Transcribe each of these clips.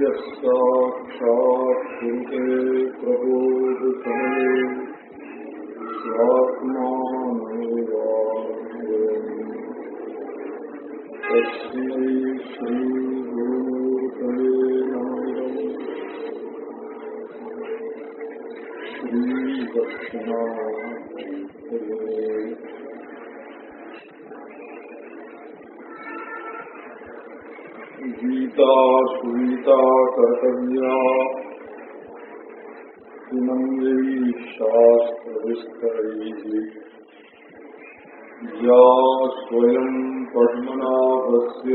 यस्साक्षात् कुरुते प्रबोधसमये तस्मै श्रीगुरुतये श्रीदक्षिणा गीता सुनीता कर्तव्या। शास्त्रविस्तरैः। या स्वयं पद्मनाभस्य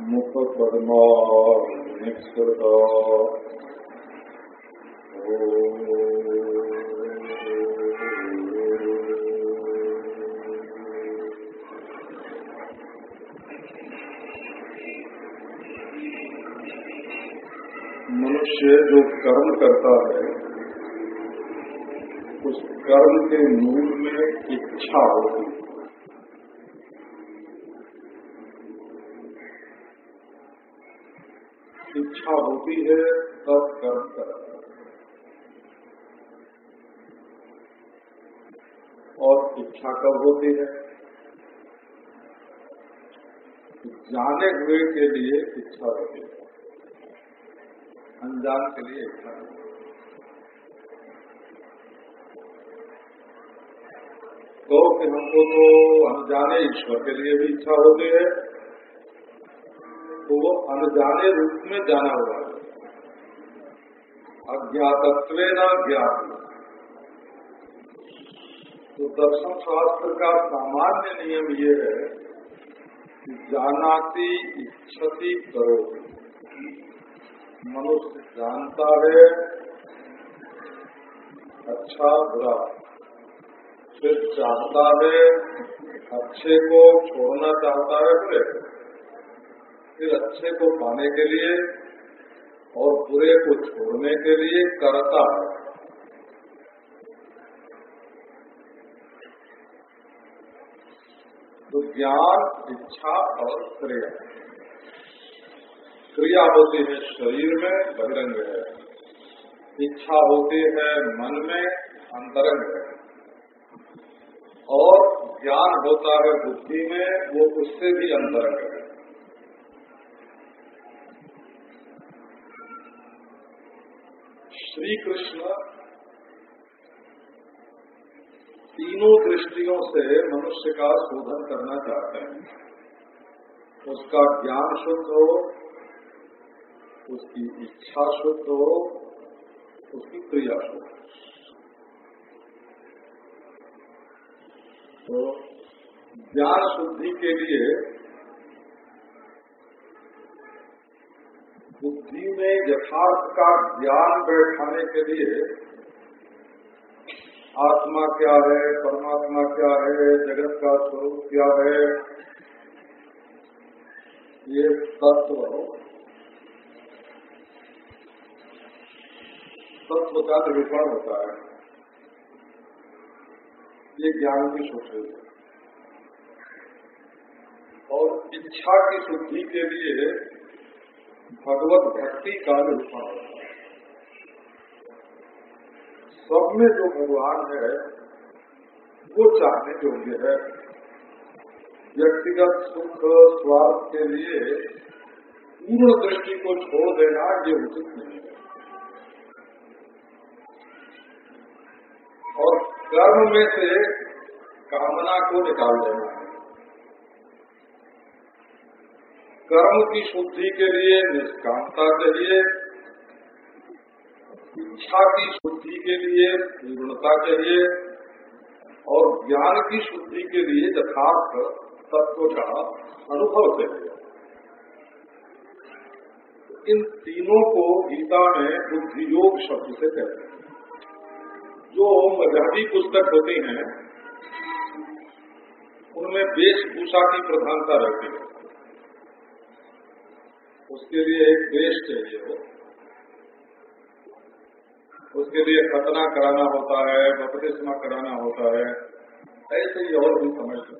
मुखपद्मा निःसृता मनुष्य जो कर्म करता है, उस कर्म के मूल में इच्छा होती है। इच्छा होती है, तब कर्म करता है। और इच्छा कब होती है? जाने हुए के लिए इच्छा होती है। अनजान के लिए तो कि हमको तो अनजाने ईश्वर के लिए भी इच्छा होती है तो वो अनजाने रूप में जाना हुआ है। अज्ञातत्व न ज्ञात। तो दर्शन शास्त्र का सामान्य नियम ये है कि जानाती इच्छति करो मनुष्य जानता है अच्छा बुरा। फिर चाहता है अच्छे को छोड़ना चाहता है बुरे फिर अच्छे को पाने के लिए और बुरे को छोड़ने के लिए करता है। तो ज्ञान, इच्छा और क्रिया क्रिया होती है शरीर में, बहिरंग है। इच्छा होती है मन में, अंतरंग है। और ज्ञान होता है बुद्धि में, वो उससे भी अंतरंग है। श्री कृष्ण तीनों दृष्टियों से मनुष्य का शोधन करना चाहते हैं। उसका ज्ञान शुद्ध हो उसकी इच्छा शुद्ध हो उसकी क्रिया शुद्ध तो ज्ञान शुद्धि के लिए बुद्धि में यथार्थ का ज्ञान बैठाने के लिए आत्मा क्या है, परमात्मा क्या है, जगत का स्वरूप क्या है, ये तत्व तत्व का निरूपण होता है। ये ज्ञान की शुद्धि है। और इच्छा की शुद्धि के लिए भगवत भक्ति का निरूपण होता है। सब में जो भगवान है, वो चाहने योग्य है। व्यक्तिगत सुख, स्वार्थ के लिए पूर्ण दृष्टि को छोड़ देना ये उचित नहीं है। कर्म में से कामना को निकाल देना। है कर्म की शुद्धि के लिए, निष्कामता चाहिए इच्छा की शुद्धि के लिए, पूर्णता चाहिए और ज्ञान की शुद्धि के लिए यथार्थ तत्व का अनुभव चाहिए इन तीनों को गीता में बुद्धि योग शब्द से कहते हैं। जो मजहबी पुस्तक होते हैं, उनमें वेशभूषा की प्रधानता रहती है। उसके लिए एक देश चाहिए हो। उसके लिए खतना कराना होता है, बपतिस्मा कराना होता है, ऐसे ही और भी समझ लो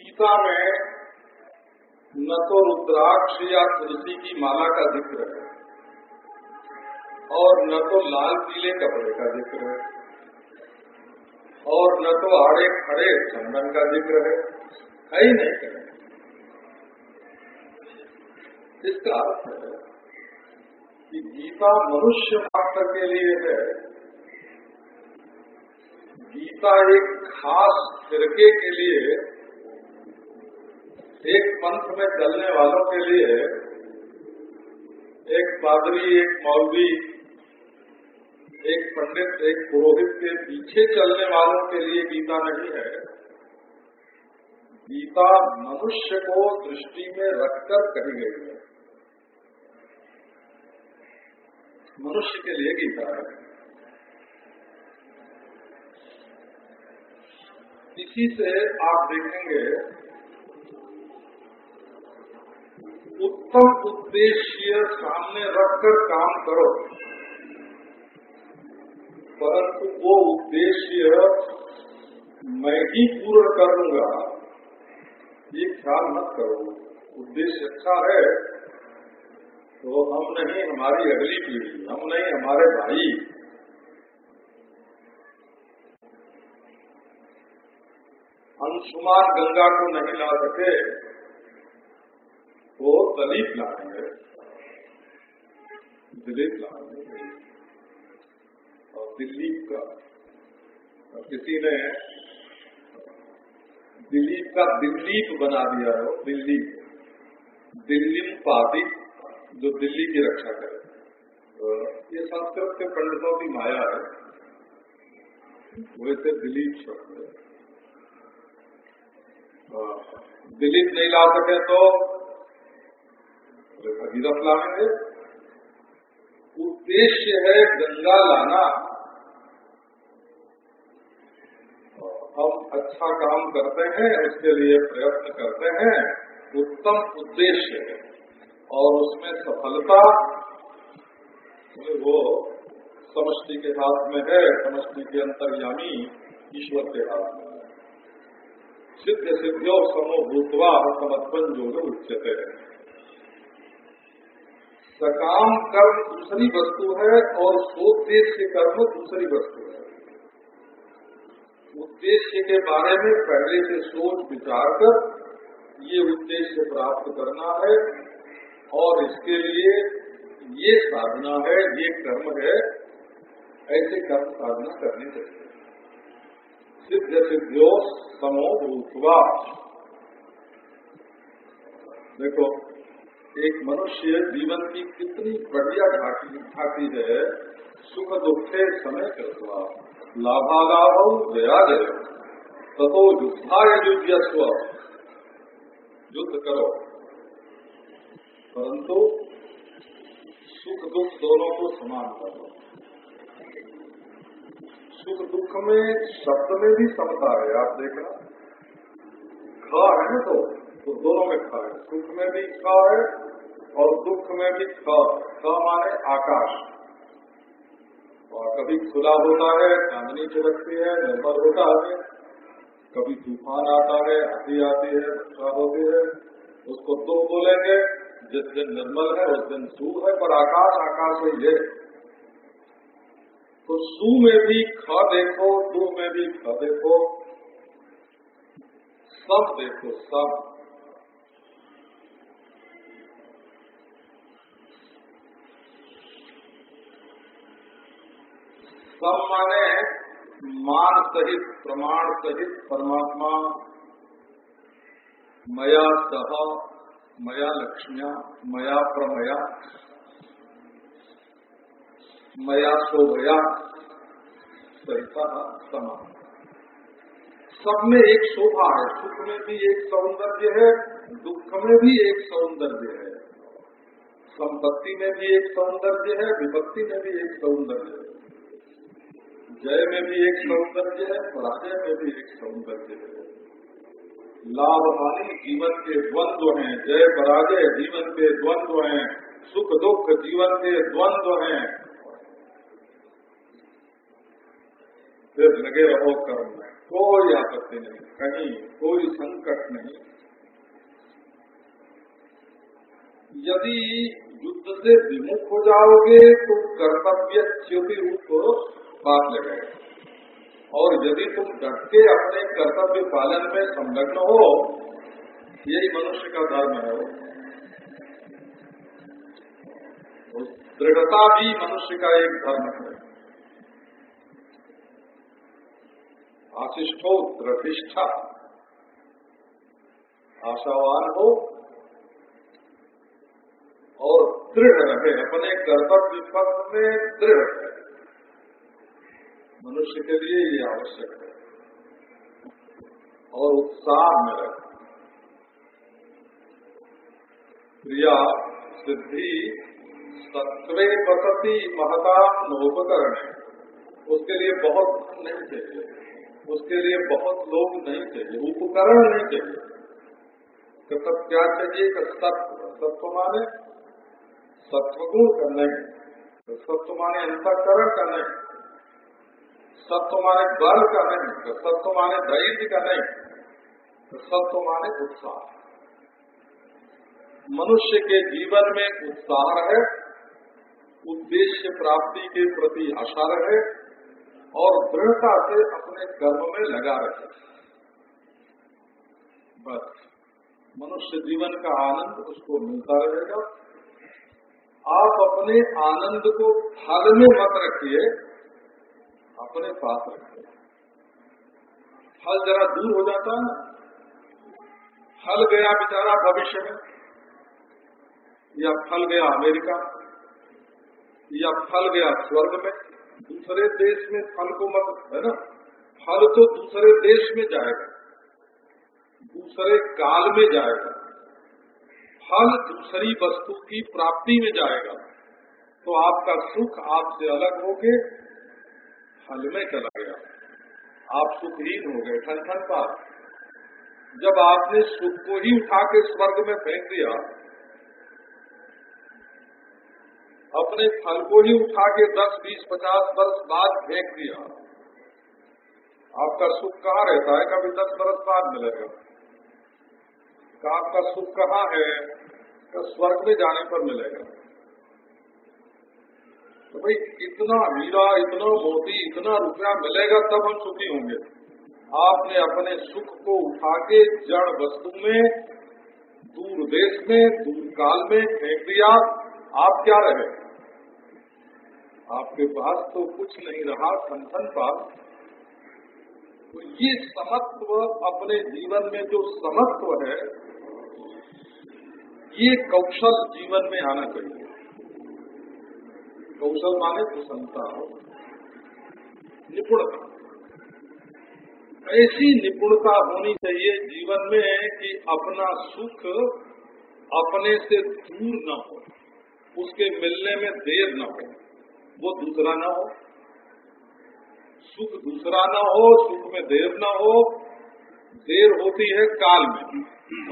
गीता में न तो रुद्राक्ष या तुलसी की माला का ज़िक्र है, और न तो लाल पीले कपड़े का ज़िक्र है, और न तो आड़े खड़े चंदन का ज़िक्र है है ही नहीं करें। इसका अर्थ है कि गीता मनुष्य मात्र के लिए है। गीता एक खास फिरके के लिए एक पंथ में चलने वालों के लिए एक पादरी, एक मौलवी, एक पंडित, एक पुरोहित के पीछे चलने वालों के लिए गीता नहीं है। गीता मनुष्य को दृष्टि में रखकर कही गई है। मनुष्य के लिए गीता है। इसी से आप देखेंगे उत्तम उद्देश्य सामने रखकर काम करो। परंतु वो उद्देश्य मैं ही पूर्ण करूँगा ये ख्याल मत करो, उद्देश्य अच्छा है तो हम नहीं हमारी अगली पीढ़ी, हम नहीं हमारे भाई। अंशुमान गंगा को नहीं ला सके। तो दलीप लाएँगे दिलीप लाएँगे और दिलीप का किसी ने दिलीप का दिल्लीप बना दिया है दिल्ली। दिल्ली पादिक जो दिल्ली की रक्षा करे। तो ये संस्कृत के पंडितों की माया है। वैसे दिलीप शब्द दिलीप नहीं ला सके तो भगीरथ लाएँगे उद्देश्य है गंगा लाना। हम अच्छा काम करते हैं, उसके लिए प्रयत्न करते हैं, उत्तम उद्देश्य है। और उसमें सफलता, वो समष्टि के हाथ में है, समष्टि के अंतर्यामी ईश्वर के हाथ में है। सिद्ध सिद्धियों समो भूतवा समर्पण योग उच्चते है। सकाम कर्म दूसरी वस्तु है और सोद्देश्य कर्म दूसरी वस्तु है। उद्देश्य के बारे में पहले से सोच विचार कर, ये उद्देश्य प्राप्त करना है और इसके लिए ये साधना है, ये कर्म है, ऐसे कर्म साधना करनी चाहिए। सिद्ध सिद्धियों समो भूतवा। देखो एक मनुष्य जीवन की कितनी बढ़िया ढाकी है सुख दुखे समय कृतवा लाभालाभ जया जय तथो युद्धाय युद्ध स्व युद्ध करो। परंतु सुख दुख दोनों को समान करो सुख दुख में शब्द में भी समता है आप देखना। खा है ना तो, तो दोनों में खा है। सुख में भी खा है और दुख में भी खा। खा माने आकाश। और कभी खुला होता है, चांदनी छिड़कती है निर्भर होता है। कभी तूफ़ान आता है आती आती है, वर्षा होती है। उसको तुम बोलेंगे, जिस दिन निर्मल है, उस दिन सू है, पर आकाश आकाश ही है तो सू में भी ख देखो, दू में भी ख देखो। सब देखो, सब। सब माने मान सहित, प्रमाण सहित परमात्मा। मया सह, मया लक्ष्म्या, मया प्रमया। मया शोभया सहिता समान सब में एक शोभा है, सुख में भी एक सौंदर्य है, दुख में भी एक सौंदर्य है। संपत्ति में भी एक सौंदर्य है, विपत्ति में भी एक सौंदर्य है। जय में भी एक सौंदर्य है, पराजय में भी एक सौंदर्य है। लाभ हानि जीवन के द्वंद्व हैं, जय पराजय जीवन के द्वंद्व हैं, सुख दुख जीवन के द्वंद्व हैं। फिर लगे रहो कर्म में, कोई आपत्ति नहीं, कहीं कोई संकट नहीं। यदि युद्ध से विमुख हो जाओगे तो कर्तव्य च्युति रूप बात लगेगा और यदि तुम डट के अपने कर्तव्य पालन में संलग्न हो, यही मनुष्य का धर्म है वो। दृढ़ता भी मनुष्य का एक धर्म है। आशिष्ठो प्रतिष्ठा आशावान हो और दृढ़ रहे, अपने कर्तव्य पथ में दृढ़। मनुष्य के लिए ये आवश्यक है। और उत्साह में रहे। क्रिया, सिद्धि सत्वे बसती महता नोपकरण। उसके लिए बहुत नहीं चाहिए। उसके लिए बहुत लोग नहीं चाहिए। उपकरण नहीं चाहिए। सब क्या चाहिए? सत्व सत्व माने सत्वगुण का नहीं तो सत्व माने अंतकरण का नहीं सत्व माने बल का नहीं तो सत्व माने धैर्य का नहीं तो सत्व माने उत्साह। मनुष्य के जीवन में उत्साह है, उद्देश्य प्राप्ति के प्रति आशा रहे, और दृढ़ता से अपने कर्म में लगा रहे। बस, मनुष्य जीवन का आनंद उसको मिलता रहेगा। आप अपने आनंद को फल में मत रखिए अपने पास रखिए फल जरा दूर हो जाता है फल गया बेचारा भविष्य में, या फल गया अमेरिका, या फल गया स्वर्ग में, दूसरे देश में फल को मत, है ना? फल तो दूसरे देश में जाएगा, दूसरे काल में जाएगा। फल दूसरी वस्तु की प्राप्ति में जाएगा। तो आपका सुख आपसे अलग हो गए फल में चला गया आप सुखहीन हो गए ठन ठन पार जब आपने सुख को ही उठा के स्वर्ग में फेंक दिया, अपने फल को ही उठा के दस, बीस, पचास वर्ष बाद फेंक दिया, आपका सुख कहाँ रहता है? कभी दस वर्ष बाद मिलेगा। का आपका सुख कहाँ है? स्वर्ग में जाने पर मिलेगा। तो भाई, इतना हीरा इतना मोती, इतना रुपया मिलेगा, तब हम सुखी होंगे। आपने अपने सुख को उठा के जड़ वस्तु में, दूर देश में, दूर काल में फेंक दिया। आप क्या रहे? आपके पास तो कुछ नहीं रहा संधन पास। तो ये समत्व अपने जीवन में जो समत्व है, ये कौशल जीवन में आना चाहिए। कौशल माने प्रसन्नता हो। निपुणता। ऐसी निपुणता होनी चाहिए जीवन में कि अपना सुख अपने से दूर न हो, उसके मिलने में देर न हो, वो दूसरा न हो। सुख दूसरा न हो, सुख में देर न हो, देर होती है काल में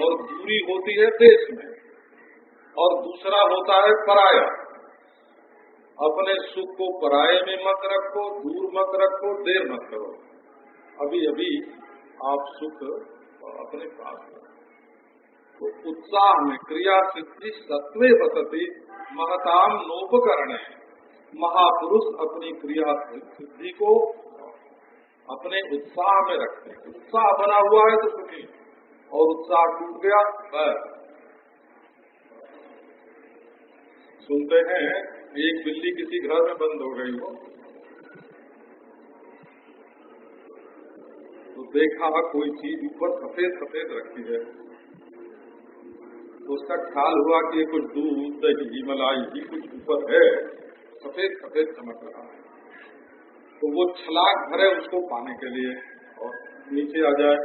और दूरी होती है देश में और दूसरा होता है पराया। अपने सुख को पराये में मत रखो, दूर मत रखो, देर मत करो। अभी अभी आप सुख अपने पास तो उत्साह में, क्रिया सिद्धि सत्वे बसती महताम नोपकरण है। महापुरुष अपनी क्रिया सिद्धि को अपने उत्साह में रखते हैं। उत्साह बना हुआ है तो सुखी और उत्साह टूट गया, बस। सुनते हैं एक बिल्ली किसी घर में बंद हो गई हो तो देखा कोई चीज़ ऊपर सफ़ेद सफ़ेद रखी है। तो उसका ख्याल हुआ कि कुछ दूध दही मलाई ही कुछ ऊपर है। सफ़ेद सफ़ेद चमक रहा है। तो वो छलाक भरे उसको पाने के लिए और नीचे आ जाए।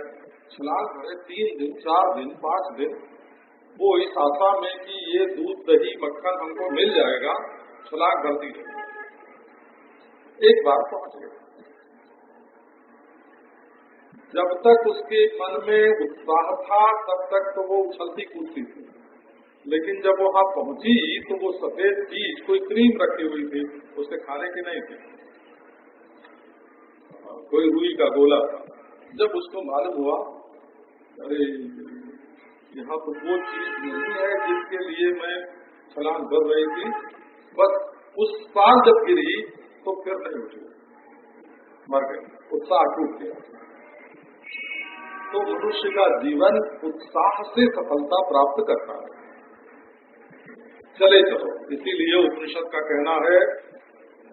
छलाक भरे तीन दिन, चार दिन, पाँच दिन। वो इस आशा में कि ये दूध, दही, मक्खन हमको मिल जाएगा। छलांग भरती रही एक बार पहुँच गए जब तक उसके मन में उत्साह था, तब तक तो वो उछलती कूदती थी। लेकिन जब वहाँ पहुँची तो वो सफ़ेद चीज़ कोई क्रीम रखी हुई थी उसे खाने की नहीं थी। कोई रुई का गोला था। जब उसको मालूम हुआ, अरे, यहाँ तो वो चीज़ नहीं है जिसके लिए मैं छलांग कर रही थी बस उस पार जब गिरी तो फिर नहीं उठी। मर गई। उत्साह टूट गया। तो मनुष्य का जीवन उत्साह से सफलता प्राप्त करता है। चले चलो। इसीलिए उपनिषद का कहना है,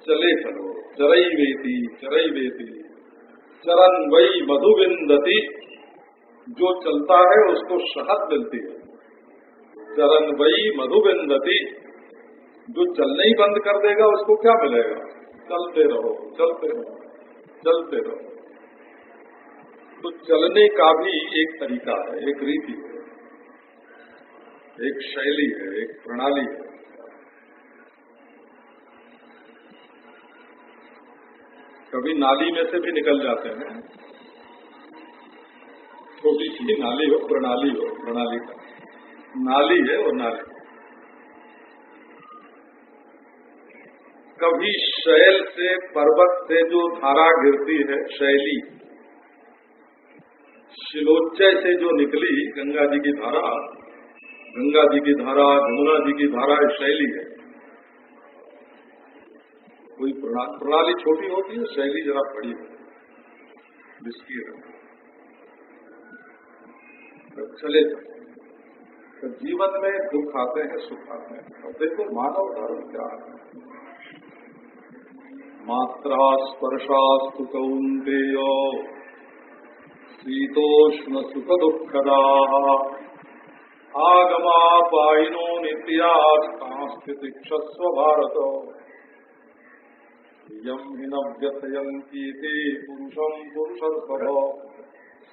चले चलो। चरई वेती चरई वेती चरण वही मधुबिंदती जो चलता है, उसको शहद मिलती है। चरण वही मधुबिंदती जो चलने ही बंद कर देगा, उसको क्या मिलेगा? चलते रहो चलते रहो चलते रहो। तो चलने का भी एक तरीका है, एक रीति है, एक शैली है, एक प्रणाली है। कभी नाली में से भी निकल जाते हैं। छोटी सी नाली हो, प्रणाली हो, प्रणाली का। नाली है और नाली। कभी शैल से पर्वत से जो धारा गिरती है, शैली। शिलोच्चय से जो निकली गंगा जी की धारा, गंगा जी की धारा जमुना जी की धारा शैली है। कोई प्रणाली छोटी होती है, शैली जरा बड़ी है। जिसकी तो चले तो जीवन में दुख आते हैं, सुख आते हैं। अब देखो, मानव धर्म क्या है? मात्रा स्पर्शास्तु कौंतेय शीतोष्ण सुख दुखदा आगमापायिनो नित्यास्थितिक्षस्व भारत। यम हि न व्यथयन्तीति पुरुषम् पुरुषर्षभ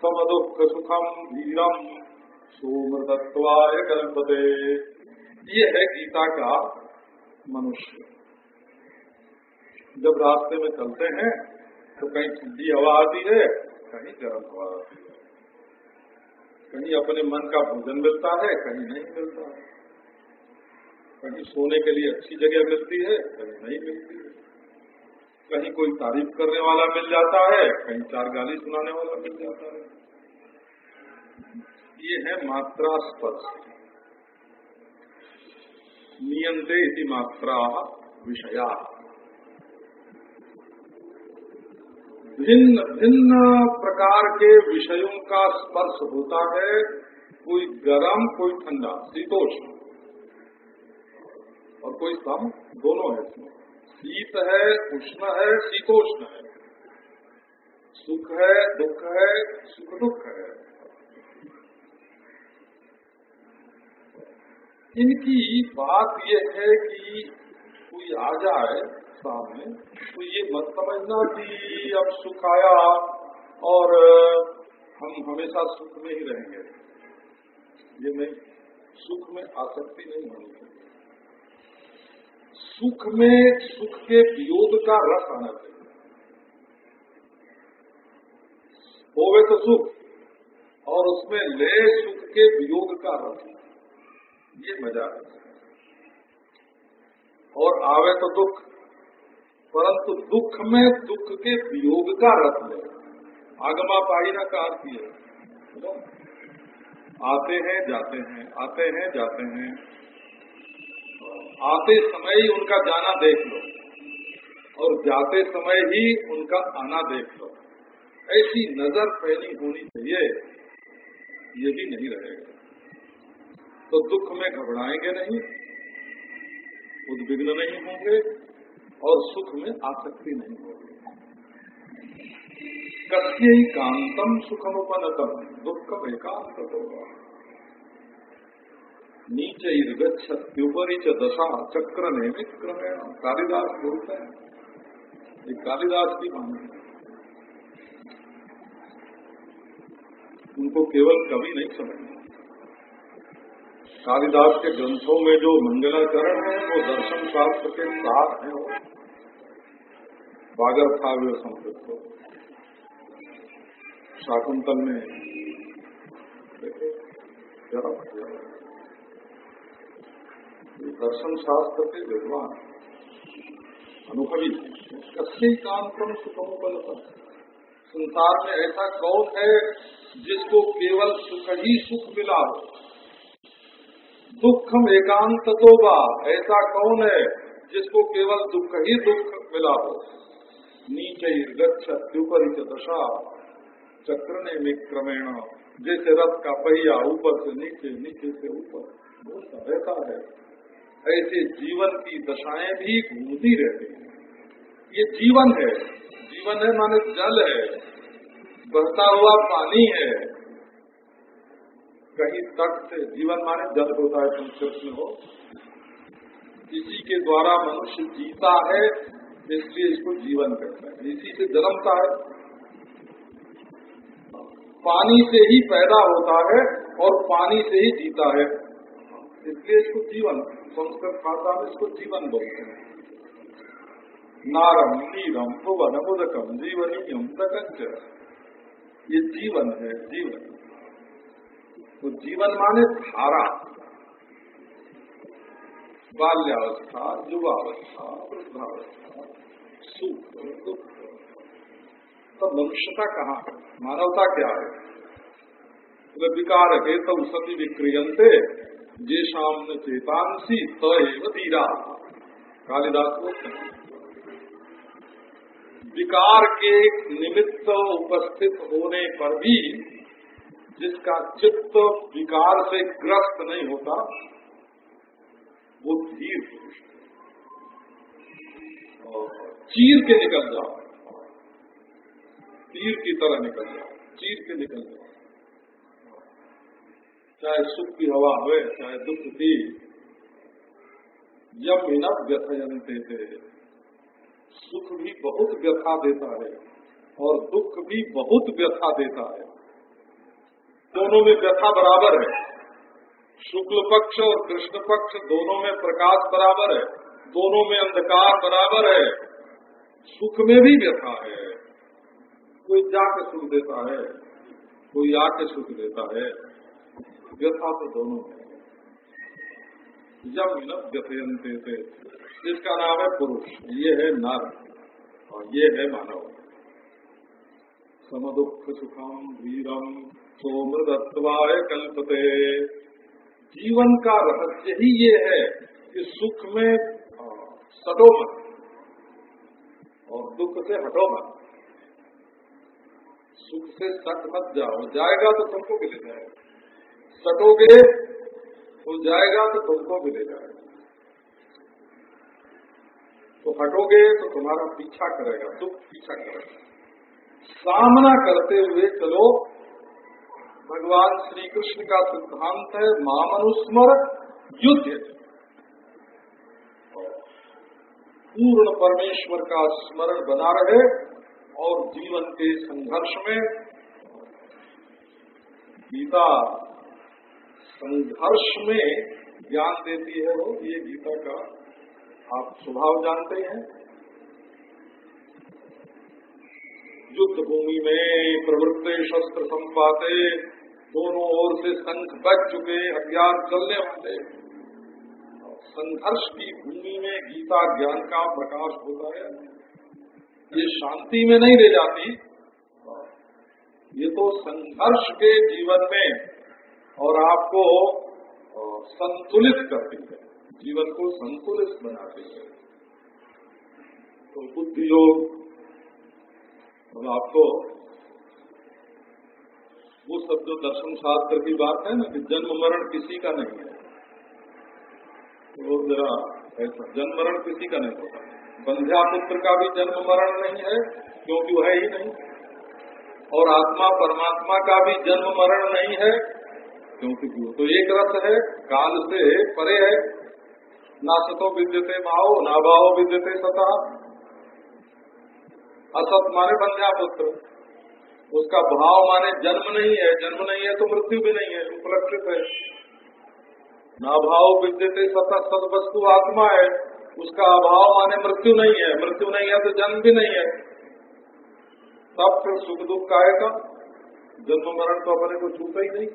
समदुःख सुखम धीरम सुमृतत्वाय कल्पते। ये है गीता का मनुष्य। जब रास्ते में चलते हैं तो कहीं ठंडी हवा आती है, कहीं गर्म हवा आती है। कहीं अपने मन का भोजन मिलता है, कहीं नहीं मिलता। है कहीं सोने के लिए अच्छी जगह मिलती है, कहीं नहीं मिलती है। कहीं कोई तारीफ़ करने वाला मिल जाता है, कहीं चार गाली सुनाने वाला मिल जाता है। ये है मात्रा स्पर्श। नियंत्रे इति मात्रा विषया। भिन्न भिन्न प्रकार के विषयों का स्पर्श होता है, कोई गर्म, कोई ठंडा, शीतोष्ण। और कोई सम दोनों है इसमें। शीत है, उष्ण है, शीतोष्ण है। सुख है, दुख है सुख दुख है। इनकी बात यह है कि कोई आ जाए सामने। तो ये मत समझना कि अब सुख आया और हम हमेशा सुख में ही रहेंगे। ये नहीं, सुख में आसक्ति नहीं चाहिए। सुख में, सुख के वियोग का रस आना चाहिए। होवे तो सुख, और उसमें ले सुख के वियोग का रस। ये मज़ा है। और आवे तो दुख परंतु दुख में दुख के वियोग का रस है। आगमा पाइना का अर्थ है आते हैं, जाते हैं, आते हैं, जाते हैं। आते समय ही उनका जाना देख लो। और जाते समय ही उनका आना देख लो। ऐसी नज़र फैली होनी चाहिए, ये भी नहीं रहेगा। तो दुख में घबराएँगे नहीं, उद्विग्न नहीं होंगे। और सुख में आसक्ति नहीं होगी कस्य कांतम सुखम उपनतम दुख दुखम एकांत होगा नीचे गच्छत्युपरी च दशा चक्र नियमित क्रमेण कालिदास बोलते हैं ये कालिदास की है। उनको केवल कवि नहीं समझना कालिदास के ग्रंथों में जो मंगलाचरण है, वो दर्शन शास्त्र के साथ है वो। वे संस्कृत को। शाकुंतल में दर्शन शास्त्र के विद्वान, अनुभवी कस्य कांतम सुखमुपलता संसार में ऐसा कौन है जिसको केवल सुख ही सुख मिला हो? दुखम एकांत तो बा ऐसा कौन है जिसको केवल दुख ही दुख मिला हो? नीचे गच्छत्युपरित दशा चक्र ने में क्रमेण जैसे रथ का पहिया ऊपर से नीचे नीचे से ऊपर। रहता है। ऐसे जीवन की दशाएँ भी घूमती रहती हैं। ये जीवन है। जीवन है माने जल है। बहता हुआ पानी है। कहीं तट से जीवन माने जल होता है संस्कृत में हो। इसी के द्वारा मनुष्य जीता है। इसलिए इसको जीवन कहता है। इसी से जन्मता है। पानी से ही पैदा होता है और पानी से ही जीता है। इसलिए इसको जीवन, संस्कृत भाषा में इसको जीवन बोलते हैं। नारम, नीरम, भुवन, मुदकम, जीवनीयम, प्रकंच। ये जीवन है, जीवन। तो जीवन माने धारा। बाल्यावस्था, युवावस्था, वृद्धावस्था, सुख, दुख। तो मनुष्यता कहाँ है? मानवता क्या है? तो विकार है तब सभी विक्रियंते जे शाम चेतांसी तय धीरा कालिदास हैं, विकार के निमित्त उपस्थित होने पर भी जिसका चित्त विकार से ग्रस्त नहीं होता वो धीर पुरुष चीर के निकल जाओ। तीर की तरह निकल जाओ। चीर के निकल जाओ। चाहे सुख की हवा हो चाहे दुख की। यम न व्यथयंते थे सुख भी बहुत व्यथा देता है और दुख भी बहुत व्यथा देता है। दोनों में व्यथा बराबर है। शुक्ल पक्ष और कृष्ण पक्ष दोनों में प्रकाश बराबर है, दोनों में अंधकार बराबर है, सुख में भी व्यथा है। कोई जाके सुख देता है, कोई आके सुख देता है, व्यथा तो दोनों है। जब न व्यथयंते थे जिसका नाम है पुरुष, ये है नर और ये है मानव। समदुख सुखम वीरम सोमृतत्वाय कल्पते। जीवन का रहस्य ही ये है कि सुख में सटो मत। और दुख से हटो मत। सुख से सट मत जाओ। जाएगा तो तुमको मिल जाएगा सटोगे तो जाएगा तो तुमको मिलेगा। तो हटोगे तो तुम्हारा पीछा करेगा, दुख पीछा करेगा। सामना करते हुए चलो भगवान श्री कृष्ण का सिद्धांत है, मामनुस्मर युद्ध। पूर्ण परमेश्वर का स्मरण बना रहे और जीवन के संघर्ष में गीता संघर्ष में ज्ञान देती है वो, ये गीता का आप स्वभाव जानते हैं। युद्ध भूमि में प्रवृत्ते शस्त्र संपाते दोनों ओर से संख बच चुके अज्ञान चलने वाले। संघर्ष की भूमि में गीता ज्ञान का प्रकाश होता है। ये शांति में नहीं ले जाती। ये तो संघर्ष के जीवन में और आपको संतुलित करती है। जीवन को संतुलित बनाते हैं। तो बुद्धि योग अब आपको वो सब जो दर्शन शास्त्र की बात है ना, कि जन्म मरण किसी का नहीं है। वो जरा ऐसा, जन्म मरण किसी का नहीं होता। बंध्या पुत्र का भी जन्म मरण नहीं है, क्योंकि वह ही नहीं। और आत्मा परमात्मा का भी जन्म मरण नहीं है, क्योंकि वो तो एक रस है, काल से परे है। ना सतो विद्यते भाव ना भाव विद्यते सता। असत माने बंध्या पुत्र। उसका भाव माने जन्म नहीं है, जन्म नहीं है तो मृत्यु भी नहीं है, उपलक्षित है। ना भाव विद्यते सतत सद वस्तु आत्मा है, उसका अभाव माने मृत्यु नहीं है। मृत्यु नहीं है तो जन्म भी नहीं है। तब फिर सुख दुख का? आएगा जन्म मरण तो अपने को छूता ही नहीं।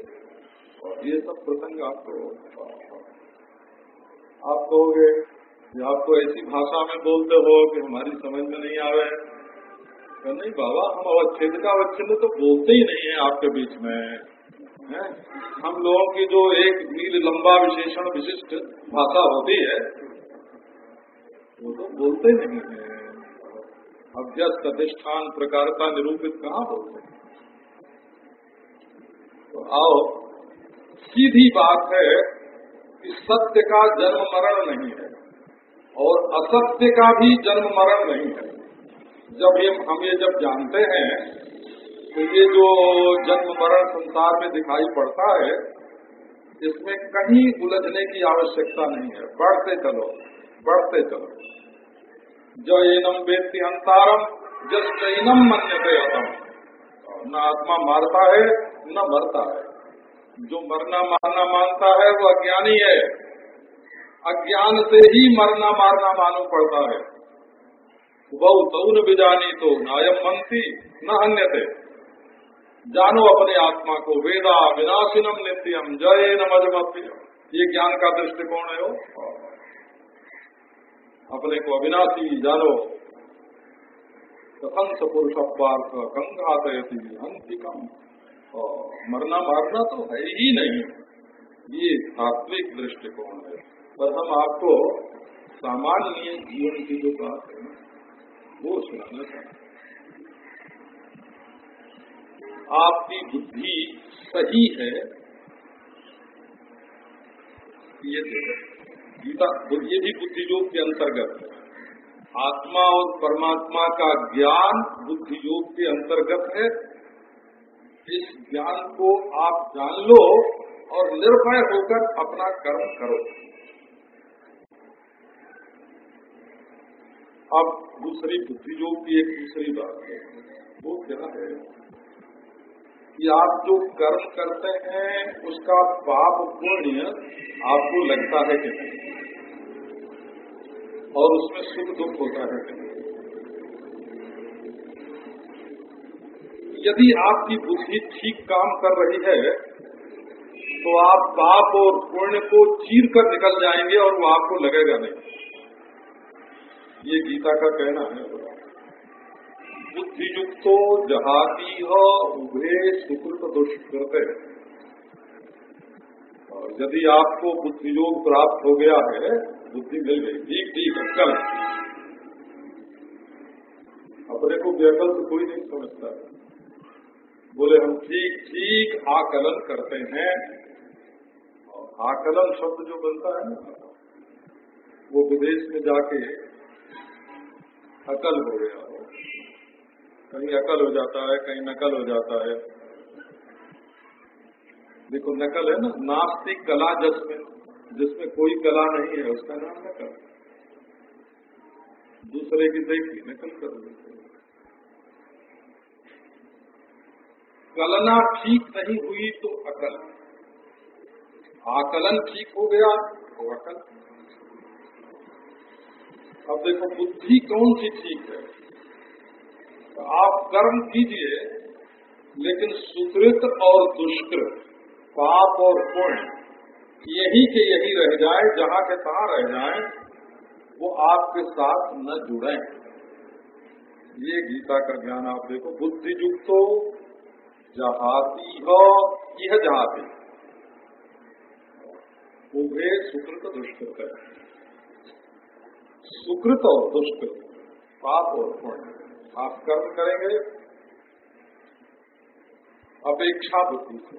और ये सब प्रसंग आपको आप कहोगे आपको ऐसी भाषा में बोलते हो कि हमारी समझ में नहीं आवे तो नहीं, बाबा, हम अवच्छेद का अवच्छेद तो बोलते ही नहीं है आपके बीच में, है? हम लोगों की जो एक मील लंबा विशेषण विशिष्ट भाषा होती है, वो तो बोलते नहीं है। अभ्यस्त अधिष्ठान प्रकारता निरूपित कहाँ बोलते हैं? तो आओ, सीधी बात है कि सत्य का जन्म मरण नहीं है, और असत्य का भी जन्म मरण नहीं है। जब ये हम ये जब जानते हैं तो ये जो जन्म मरण संसार में दिखाई पड़ता है, इसमें कहीं उलझने की आवश्यकता नहीं है। बढ़ते चलो बढ़ते चलो। जो एनम वेत्ति अंतारम, जस चैनम मन्यते अतम। न आत्मा मारता है, न मरता है। जो मरना मारना मानता है, वो अज्ञानी है। अज्ञान से ही मरना मारना मालूम पड़ता है। बहु तउन बिजानी तो नायम मनती न अन्य थे जानो अपने आत्मा को, वेदा विनाशिनम नित्यम, जय नमजमत ये ज्ञान का दृष्टिकोण है वो। अपने को अविनाशी जानो। कंस पुरुष पार्थ कंघातयती अंतिकम। मरना मारना तो है ही नहीं। ये सात्विक दृष्टिकोण है। पर हम आपको सामान्य जीवन की जो बात है वो सुनाना आपकी बुद्धि सही है। ये गीता, ये भी बुद्धि योग के अंतर्गत है। आत्मा और परमात्मा का ज्ञान बुद्धि योग के अंतर्गत है। इस ज्ञान को आप जान लो और निर्भय होकर अपना कर्म करो। अब दूसरी बुद्धि योग की एक दूसरी बात है, वो क्या है कि आप जो कर्म करते हैं, उसका पाप पुण्य आपको लगता है कि नहीं? और उसमें सुख दुख होता है कि यदि आपकी बुद्धि ठीक काम कर रही है तो आप पाप और पुण्य को चीर कर निकल जाएँगे और वो आपको लगेगा नहीं। ये गीता का कहना है बुद्धि जहाती हो उभे सुकृत दुष्कृत। और यदि आपको बुद्धि योग प्राप्त हो गया है, बुद्धि मिल गई, ठीक ठीक अक्कल अपने को व्यकल्प कोई नहीं समझता। बोले, हम ठीक ठीक आकलन करते हैं। आकलन शब्द जो बनता है ना, वो विदेश में जाके अकल हो गया हो। कहीं अकल हो जाता है, कहीं नकल हो जाता है। देखो, नकल है ना, नास्तिक कला जिसमें जिसमें कोई कला नहीं है, उसका नाम नकल दूसरे की देखी, नकल कर। कलना ठीक नहीं हुई तो अकल। आकलन ठीक हो गया तो अकल। अब देखो, बुद्धि कौन सी ठीक है? तो आप कर्म कीजिए, लेकिन सुकृत और दुष्कृत, पाप और पुण्य, यही के यही रह जाए, जहाँ के तहाँ रह जाए, वो आपके साथ न जुड़े। ये गीता का ज्ञान आप देखो, बुद्धि युक्त हो जहाती हो यह जहाती। उभे सुकृत दुष्कृत। है सुकृत और दुष्कृत। पाप और पुण्य। आप कर्म करेंगे, अपेक्षा बुद्धि से।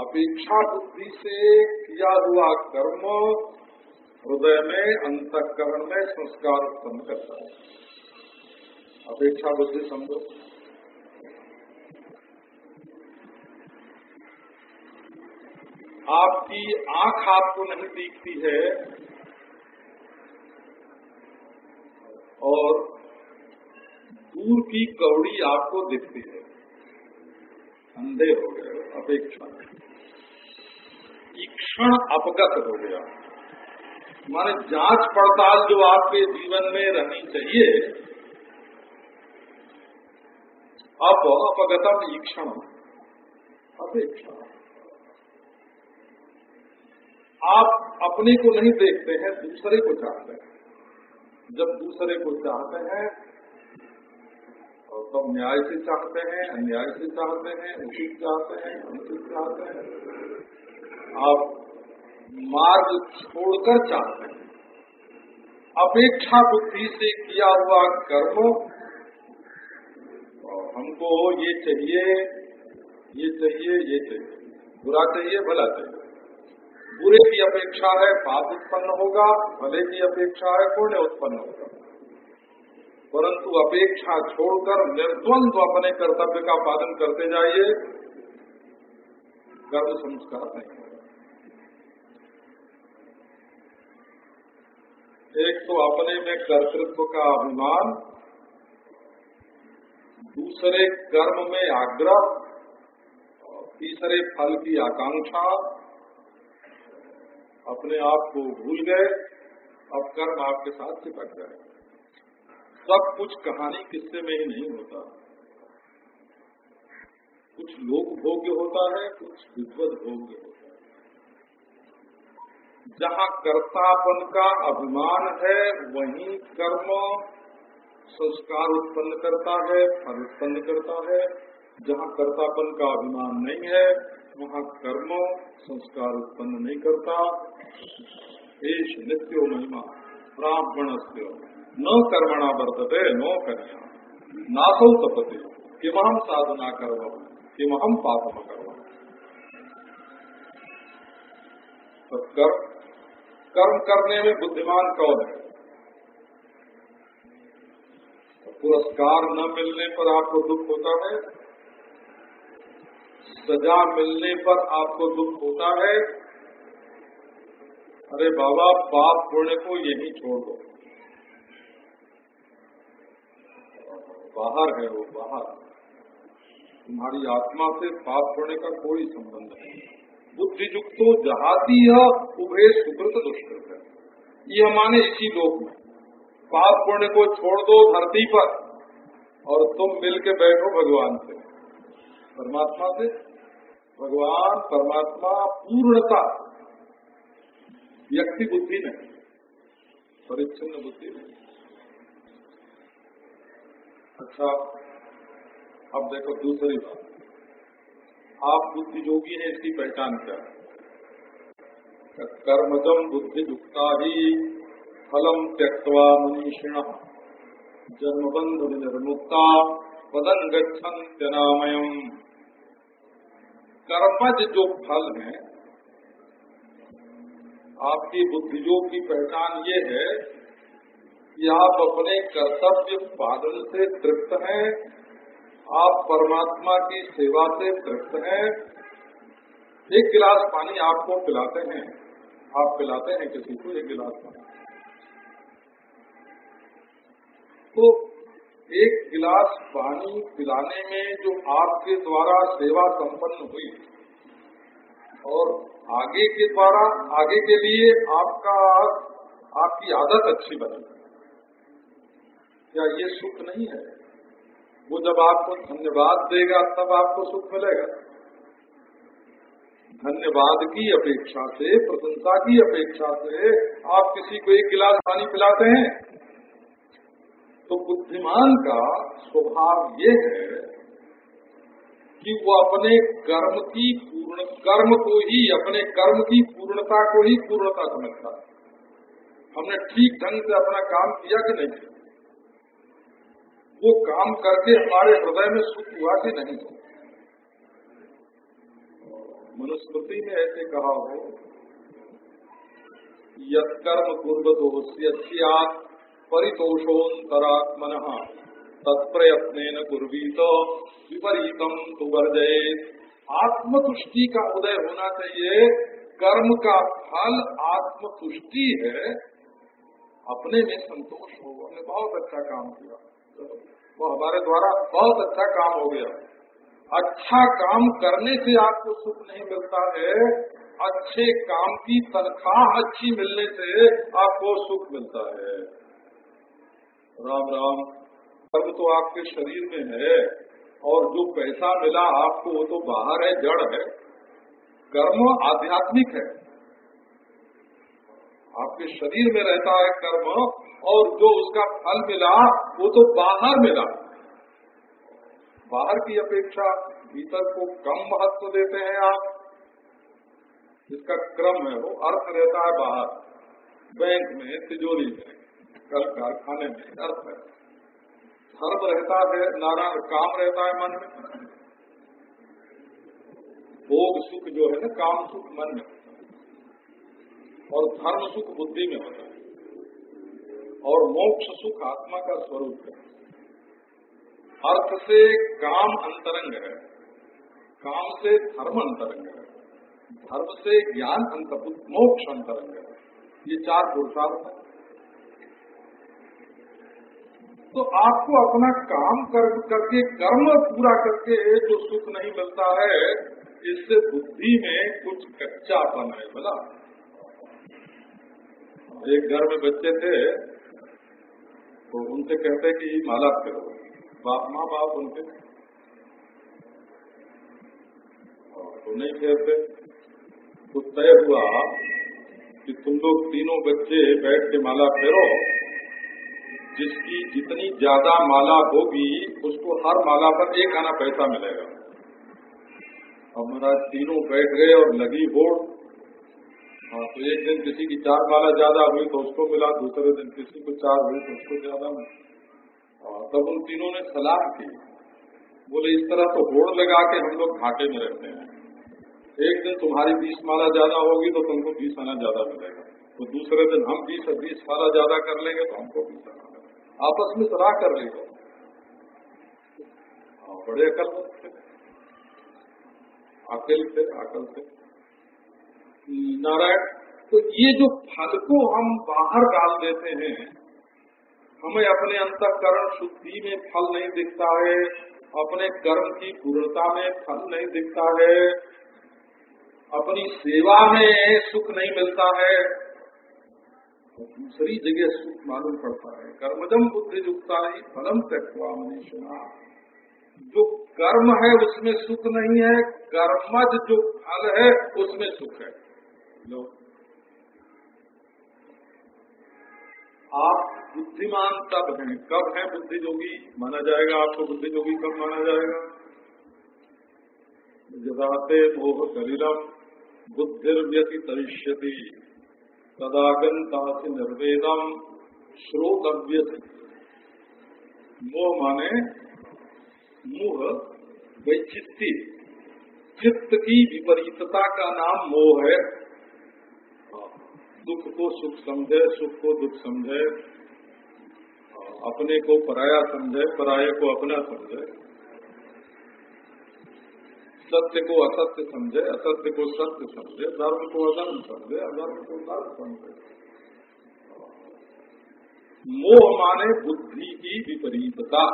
अपेक्षा बुद्धि से किया हुआ कर्म हृदय में, अंतकरण में संस्कार उत्पन्न करता है। अपेक्षा बुद्धि समझो। आपकी आँख आपको नहीं दिखती है और दूर की कौड़ी आपको दिखती है। अंधे हो गए अपेक्षा ईक्षण अपगत हो गया। माने जाँच पड़ताल जो आपके जीवन में रहनी चाहिए, अब अपगतम ईक्षण अपेक्षा आप अपने को नहीं देखते हैं, दूसरे को चाहते हैं। जब दूसरे को चाहते हैं, और तब न्याय से चाहते हैं, अन्याय से चाहते हैं, उचित चाहते हैं, अनुचित चाहते हैं, आप मार्ग छोड़कर चाहते हैं। अपेक्षा बुद्धि से किया हुआ कर्म हमको ये चाहिए ये चाहिए ये चाहिए। बुरा चाहिए, भला चाहिए। बुरे की अपेक्षा है पाप उत्पन्न होगा, भले की अपेक्षा है पुण्य उत्पन्न होगा। परंतु अपेक्षा छोड़कर, निर्द्वंद अपने कर्तव्य का पालन करते जाइए कर्म संस्कार नहीं एक तो अपने में कर्तृत्व का अभिमान, दूसरे कर्म में आग्रह तीसरे फल की आकांक्षा अपने आप को भूल गए, अब कर्म आपके साथ चिपक गए सब कुछ कहानी किस्से में ही नहीं होता। कुछ लोक भोग्य होता है, कुछ विद्वत भोग्य होता है। जहाँ कर्तापन का अभिमान है, वहीं कर्म संस्कार उत्पन्न करता है, फल उत्पन्न करता है। जहाँ कर्तापन का अभिमान नहीं है वहाँ कर्म संस्कार उत्पन्न नहीं करता। एश नित्यो महिमा ब्राह्मण से न कर्मणा वर्तते, नो कन्या। नासौ तपते किमहम साधना करव किमहम पापम करव। कर्म करने में बुद्धिमान कौन है? पुरस्कार न मिलने पर आपको दुख होता है सजा मिलने पर आपको दुख होता है? अरे बाबा पाप पुण्य को यही छोड़ दो। बाहर है वो, बाहर। तुम्हारी आत्मा से पाप पुण्य का कोई संबंध नहीं। बुद्धि युक्तो जहाती है, उभय सुकृत दुष्कृत है। यह माने इसी लोक में। पाप पुण्य को छोड़ दो धरती पर, और तुम मिलके बैठो भगवान से, परमात्मा से। भगवान परमात्मा पूर्णता। व्यक्ति बुद्धि नहीं, परिच्छिन्न बुद्धि नहीं। अच्छा अब देखो दूसरी बात। आप बुद्धि योगी हैं, इसकी पहचान क्या? है कर्मजम बुद्धि युक्ता ही फलम त्यक्वा मनीषिण। जन्मबंध निर्मुक्ता पदन गच्छन त्यनामयम कर्मज जो फल है, आपकी बुद्धियोग की पहचान ये है कि आप अपने कर्तव्य पालन से तृप्त हैं, आप परमात्मा की सेवा से तृप्त हैं। एक गिलास पानी आपको पिलाते हैं। आप पिलाते हैं किसी को एक गिलास पानी। तो एक गिलास पानी पिलाने में जो आपके द्वारा सेवा संपन्न हुई और आगे के द्वारा, आगे के लिए आपका, आपकी आदत अच्छी बनी। क्या ये सुख नहीं है? वो जब आपको धन्यवाद देगा, तब आपको सुख मिलेगा। धन्यवाद की अपेक्षा से, प्रशंसा की अपेक्षा से आप किसी को एक गिलास पानी पिलाते हैं। तो बुद्धिमान का स्वभाव ये है कि वो अपने कर्म की पूर्ण, कर्म को ही, अपने कर्म की पूर्णता को ही पूर्णता समझता है। हमने ठीक ढंग से अपना काम किया कि नहीं? वो काम करके हमारे हृदय में सुख हुआ कि नहीं? मनुस्मृति में ऐसे कहा हो, यत्कर्म पूर्वत हो परितोषोन्तरात्मन तत्प्रयत्न कुर्वीत विपरीतम तो वर्जय आत्मतुष्टि का उदय होना चाहिए। कर्म का फल आत्मतुष्टि है। अपने में संतोष हो। हमने बहुत अच्छा काम किया। वो हमारे द्वारा बहुत अच्छा काम हो गया। अच्छा काम करने से आपको सुख नहीं मिलता है। अच्छे काम की तनख्वाह अच्छी मिलने से आपको सुख मिलता है। राम राम। कर्म तो आपके शरीर में है और जो पैसा मिला आपको, वो तो बाहर है, जड़ है। कर्म आध्यात्मिक है। आपके शरीर में रहता है कर्म और जो उसका फल मिला, वो तो बाहर मिला। बाहर की अपेक्षा भीतर को कम महत्व देते हैं आप। जिसका क्रम है, वो अर्थ रहता है बाहर। बैंक में, तिजोरी में। कारखाने में अर्थ है धर्म रहता है, नारायण काम रहता है मन में। भोग सुख जो है ना, काम सुख मन में और धर्म सुख बुद्धि में होता है। और मोक्ष सुख आत्मा का स्वरूप है। अर्थ से काम अंतरंग है। काम से धर्म अंतरंग है। धर्म से ज्ञान अंत मोक्ष अंतरंग है। ये चार पुरुषार्थ है। तो आपको अपना काम कर, करके, कर्म पूरा करके जो सुख नहीं मिलता है, इससे बुद्धि में कुछ कच्चापन है, बोला। एक घर में बच्चे थे तो उनसे कहते कि माला करो बाप, माँ, बाप उनके। तो नहीं कहते। तो तय हुआ कि तुम लोग तीनों बच्चे बैठ के माला फेरो जिसकी जितनी ज़्यादा माला होगी, उसको हर माला पर एक आना पैसा मिलेगा। अब महाराज, तीनों बैठ गए और लगी होड़। हाँ तो एक दिन किसी की चार माला ज़्यादा हुई तो उसको मिला, दूसरे दिन किसी को चार हुई तो उसको ज़्यादा मिला। तब उन तीनों ने सलाह की। बोले, इस तरह तो होड़ लगा के हम लोग घाटे में रहते हैं। एक दिन तुम्हारी बीस माला ज़्यादा होगी तो तुमको बीस आना ज़्यादा मिलेगा। तो दूसरे दिन हम बीस बीस माला ज़्यादा कर लेंगे तो हमको बीस आना। आपस में सलाह कर लेंगे हाँ, बड़े अकल अकल से अकल से। नारायण तो ये जो फल को हम बाहर डाल देते हैं हमें अपने अंतकरण शुद्धि में फल नहीं दिखता है अपने कर्म की पूर्णता में फल नहीं दिखता है अपनी सेवा में सुख नहीं मिलता है दूसरी जगह सुख मालूम पड़ता है। कर्मजम बुद्धि युक्ता ही फलम त्यक्वा सुना जो कर्म है, उसमें सुख नहीं है। कर्मज जो फल है, उसमें सुख है। लो। आप बुद्धिमान तब हैं। कब है बुद्धि जोगी माना जाएगा आपको बुद्धि जोगी कब माना जाएगा? जदाते मोह शरीरम बुद्धिर्व्यति तरिष्यति तदागंता निर्वेदम श्रोतव्य मोह माने मुह वैचित्ति चित्त की विपरीतता का नाम मोह है। दुख को सुख समझे, सुख को दुख समझे। अपने को पराया समझे, पराये को अपना समझे। सत्य को असत्य समझे, असत्य को सत्य समझे, धर्म को अधर्म समझे, अधर्म को धर्म समझे। मोह माने बुद्धि की विपरीतता।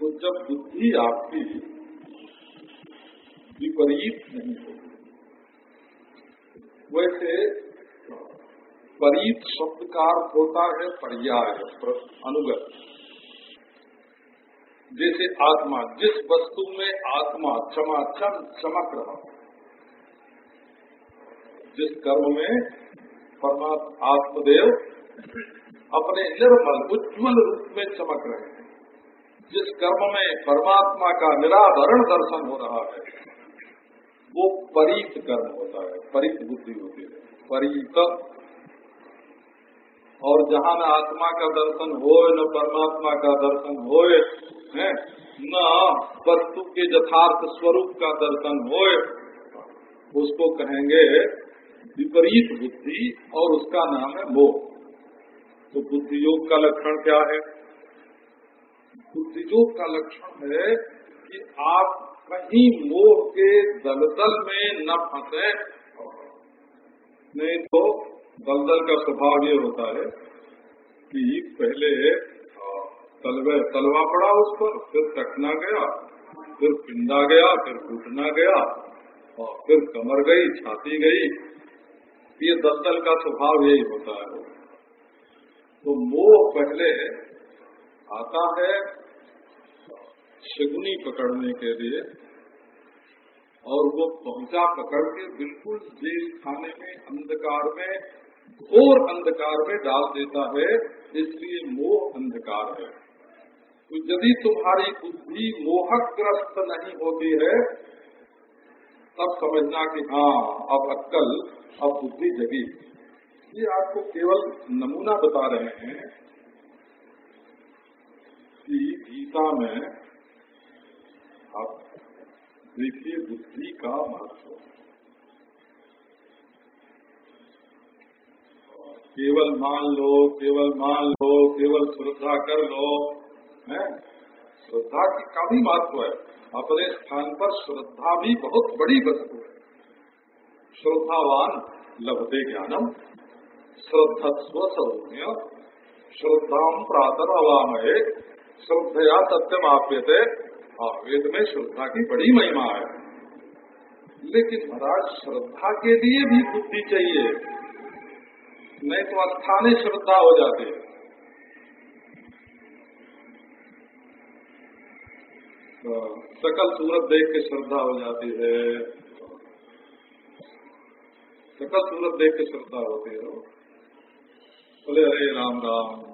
तो जब बुद्धि आपकी विपरीत नहीं होगी वैसे परीत शब्द का अर्थ होता है पर्याय, अनुगत। जैसे आत्मा, जिस वस्तु में आत्मा, क्षमा, क्षम चमक रहा जिस कर्म में परमात्मा आत्मदेव अपने निर्मल, उज्ज्वल रूप में चमक रहे हैं। जिस कर्म में परमात्मा का निराधरण दर्शन हो रहा है, वो परीत कर्म होता है, परीत बुद्धि होती है। परीत और जहाँ न आत्मा का दर्शन हो न परमात्मा का दर्शन हो? न वस्तु के यथार्थ स्वरूप का दर्शन हो उसको कहेंगे विपरीत बुद्धि और उसका नाम है मोह। तो बुद्धि योग का लक्षण क्या है? बुद्धि योग का लक्षण है कि आप कहीं मोह के दलदल में न फंसे। नहीं तो दलदल का स्वभाव ये होता है कि पहले तलवे, तलवा पड़ा उस पर, फिर टकना गया, फिर पिंडा गया, फिर घुटना गया, और फिर कमर गई, छाती गई। ये दलदल का स्वभाव यही होता है। तो मोह पहले आता है शगुनी पकड़ने के लिए, और वो पहुँचा पकड़ के बिल्कुल जेल खाने में, अंधकार में घोर अंधकार में डाल देता है, इसलिए मोह अंधकार है। तो यदि तुम्हारी बुद्धि मोहक ग्रस्त नहीं होती है, तब समझना कि हाँ अब अक्कल, अब बुद्धि जगी। ये आपको केवल नमूना बता रहे हैं कि गीता में आप देखिए बुद्धि का महत्व। केवल मान लो, केवल मान लो, केवल श्रद्धा कर लो, है? श्रद्धा की काफ़ी महत्व है। अपने स्थान पर श्रद्धा भी बहुत बड़ी वस्तु है। श्रद्धावान लभते ज्ञानम, श्रद्धस्व सौम्य, श्रद्धा प्रातः अवामय श्रद्धया सत्यम आप्यते वेद में श्रद्धा की बड़ी महिमा है। लेकिन महाराज, श्रद्धा के लिए भी बुद्धि चाहिए। नहीं तो स्थानीय श्रद्धा हो जाती है। तो सकल सूरत देख के श्रद्धा हो जाती है। सकल सूरत देख के श्रद्धा होती है। बोले अरे राम राम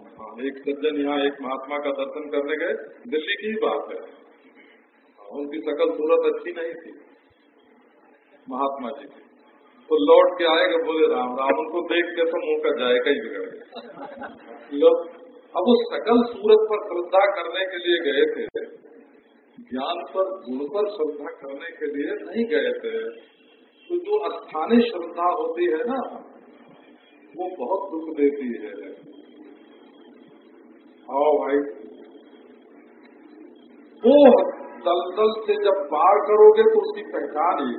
एक सज्जन यहाँ एक महात्मा का दर्शन करने गए दिल्ली की ही बात है। हाँ, उनकी सकल सूरत अच्छी नहीं थी महात्मा जी की। तो लौट के आएगा, बोले, राम राम, उनको देख के तो मुँह का जायका ही बिगड़ गया। अब उस सकल सूरत पर श्रद्धा करने के लिए गए थे, ज्ञान पर, गुण पर श्रद्धा करने के लिए नहीं गए थे तो जो स्थानीय श्रद्धा होती है ना, वो बहुत दुख देती है। आओ भाई, वो दलदल से जब पार करोगे तो उसकी पहचान ही